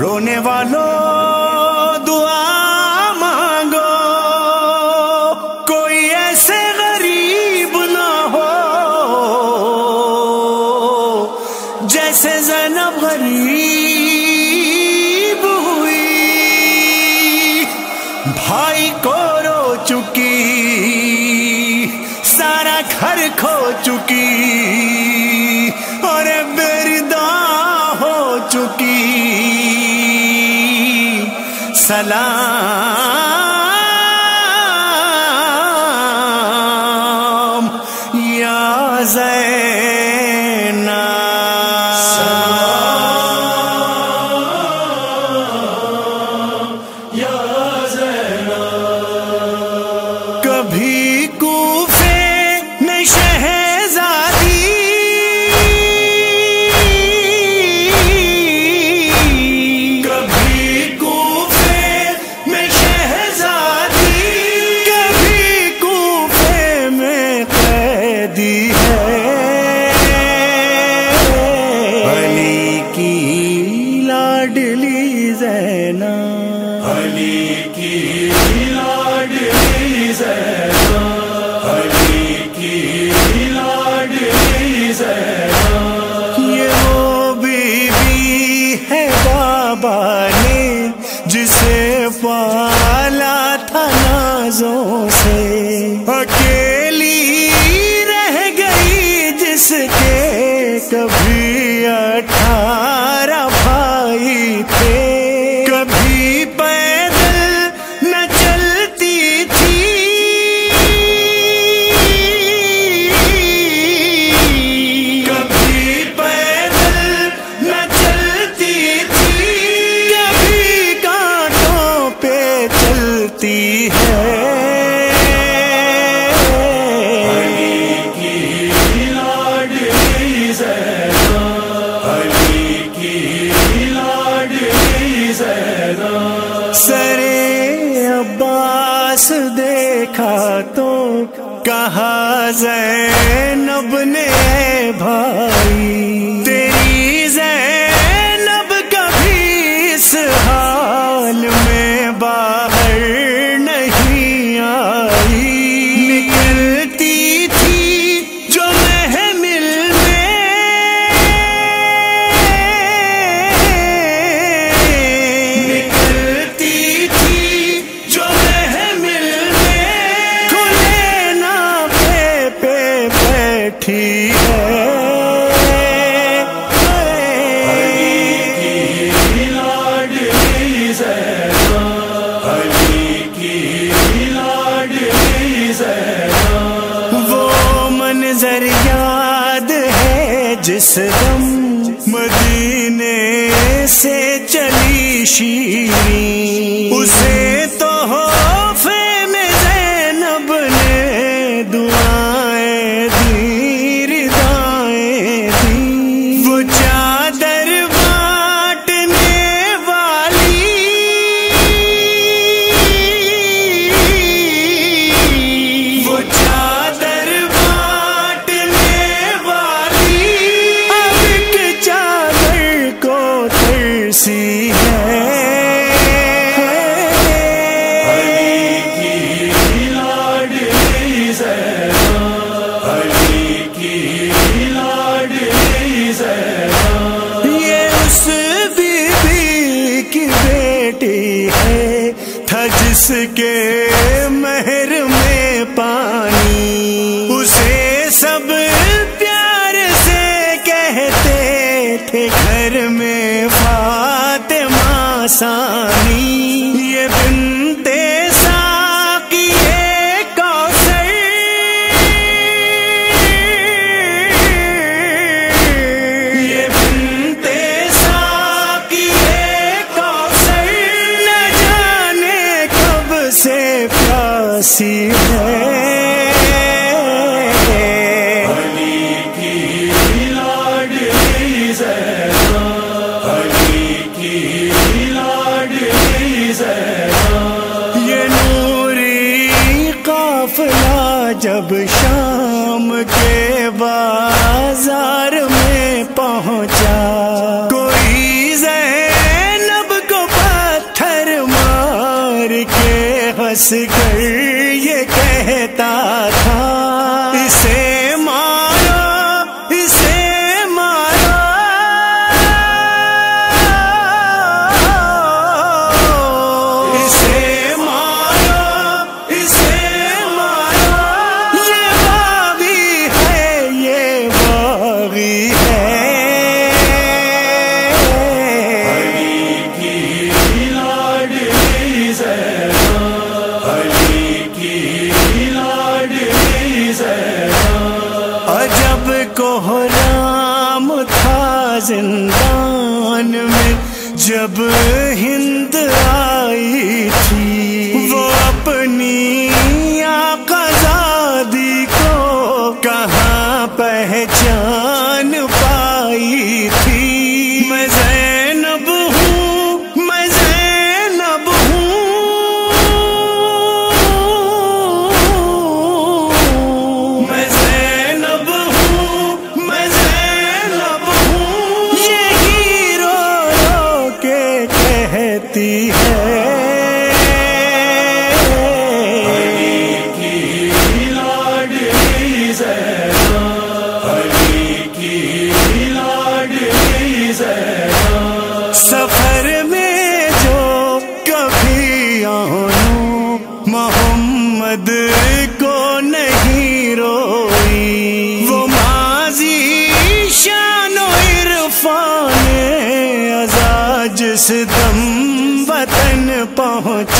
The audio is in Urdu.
رونے والوں دعا مانگو، کوئی ایسے غریب نہ ہو، جیسے زینب غریب ہوئی۔ بھائی کو رو چکی، سارا گھر کھو چکی۔ سلام لاڈلی زینا علی کی لاڈلی زینا علی کی لاڈلی زینا یہ وہ بی بی ہے بابا نے جسے پالا تھا نازوں سے۔ اکیلی رہ گئی جس کے کبھی اٹھارہ کہا زین زینا وہ منظر یاد ہے جس دم مدینے سے چلی شیریں۔ چادر بانٹنے والی۔ اب ایک چادر کو ترسی ہے۔ سے پیاسی ہے علی کی لاڈلی علی کی لاڈلی یہ نوری قافلہ جب شام کے بازار بس کر یہ کہتا جب ہند آئی تھی وہ اپنی اس دم وطن پہنچ